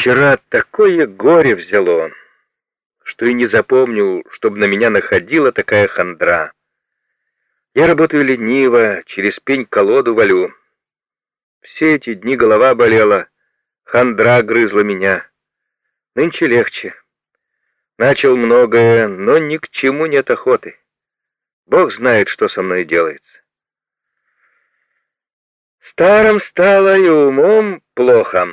Вчера такое горе взяло, что и не запомнил, чтобы на меня находила такая хандра. Я работаю лениво, через пень-колоду валю. Все эти дни голова болела, хандра грызла меня. Нынче легче. Начал многое, но ни к чему нет охоты. Бог знает, что со мной делается. Старым стало и умом плохо.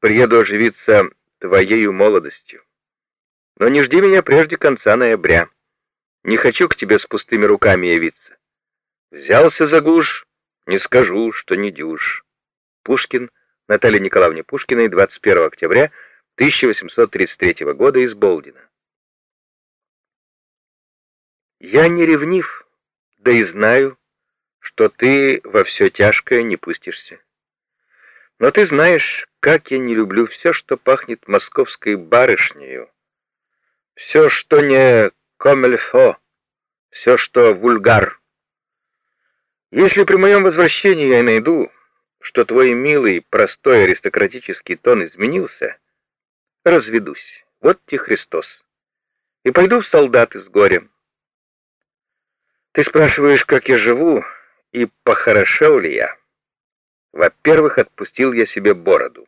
Приеду оживиться твоею молодостью. Но не жди меня прежде конца ноября. Не хочу к тебе с пустыми руками явиться. Взялся за гуш, не скажу, что не дюж. Пушкин, Наталья Николаевна Пушкиной, 21 октября 1833 года из Болдина. Я не ревнив, да и знаю, что ты во все тяжкое не пустишься. Но ты знаешь, как я не люблю все, что пахнет московской барышнею, все, что не комельфо, все, что вульгар. Если при моем возвращении я найду, что твой милый, простой аристократический тон изменился, разведусь, вот тебе Христос, и пойду в солдаты с горем. Ты спрашиваешь, как я живу, и похорошел ли я? Во-первых, отпустил я себе бороду.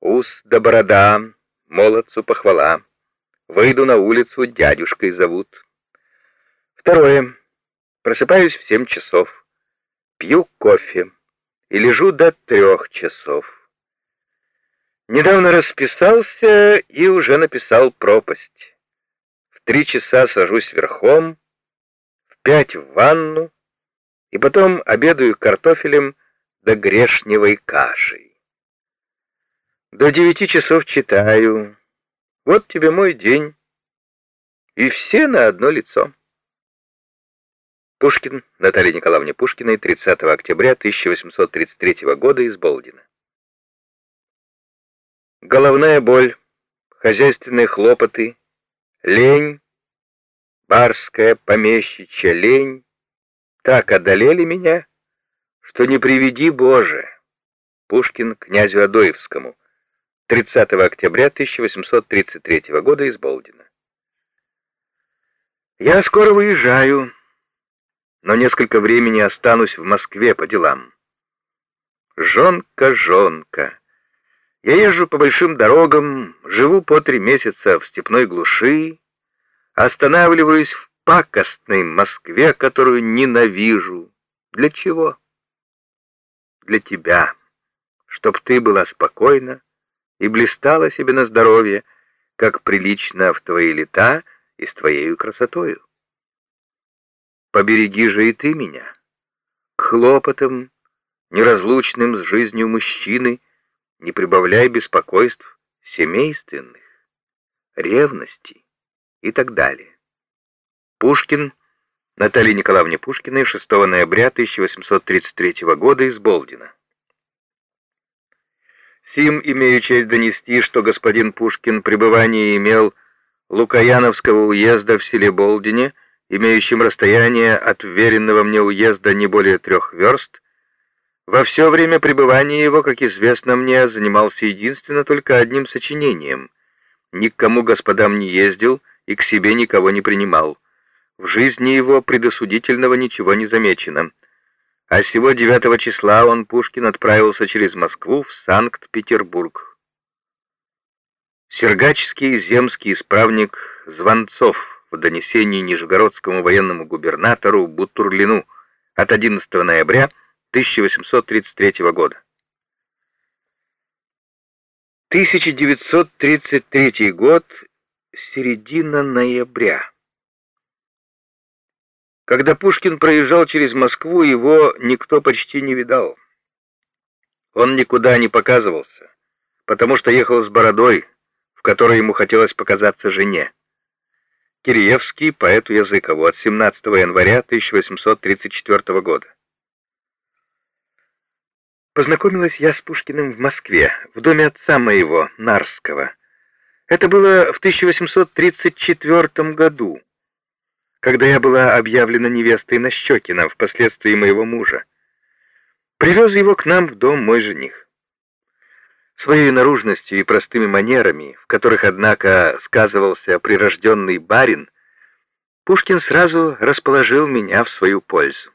Ус да борода, молодцу похвала. Выйду на улицу, дядюшкой зовут. Второе. Просыпаюсь в семь часов. Пью кофе и лежу до трех часов. Недавно расписался и уже написал пропасть. В три часа сажусь верхом, в пять в ванну, и потом обедаю картофелем да грешневой кашей. До девяти часов читаю, вот тебе мой день. И все на одно лицо. Пушкин, Наталья Николаевна Пушкиной, 30 октября 1833 года из Болдина. Головная боль, хозяйственные хлопоты, лень, барская помещичья лень так одолели меня, что не приведи Боже. Пушкин князю Адоевскому, 30 октября 1833 года из Болдина. Я скоро выезжаю, но несколько времени останусь в Москве по делам. Жонка, жонка. Я езжу по большим дорогам, живу по три месяца в степной глуши, останавливаюсь в пакостной Москве, которую ненавижу. Для чего? Для тебя, чтоб ты была спокойна, и блистала себе на здоровье, как прилично в твои лета и с твоею красотою. Побереги же и ты меня. К хлопотам, неразлучным с жизнью мужчины, не прибавляй беспокойств семейственных, ревности и так далее. Пушкин Наталье Николаевне Пушкиной 6 ноября 1833 года из Болдина. Сим имею честь донести, что господин Пушкин пребывание имел Лукаяновского уезда в селе Болдине, имеющем расстояние от веренного мне уезда не более трех верст, во все время пребывания его, как известно мне, занимался единственно только одним сочинением. Ни к кому господам не ездил и к себе никого не принимал. В жизни его предосудительного ничего не замечено а сего 9 числа он, Пушкин, отправился через Москву в Санкт-Петербург. Сергачский земский исправник Звонцов в донесении Нижегородскому военному губернатору Бутурлину от 11 ноября 1833 года. 1933 год, середина ноября. Когда Пушкин проезжал через Москву, его никто почти не видал. Он никуда не показывался, потому что ехал с бородой, в которой ему хотелось показаться жене. Киреевский, поэту Языкову, от 17 января 1834 года. Познакомилась я с Пушкиным в Москве, в доме отца моего, Нарского. Это было в 1834 году когда я была объявлена невестой Нащекина, впоследствии моего мужа. Привез его к нам в дом мой жених. Своей наружностью и простыми манерами, в которых, однако, сказывался прирожденный барин, Пушкин сразу расположил меня в свою пользу.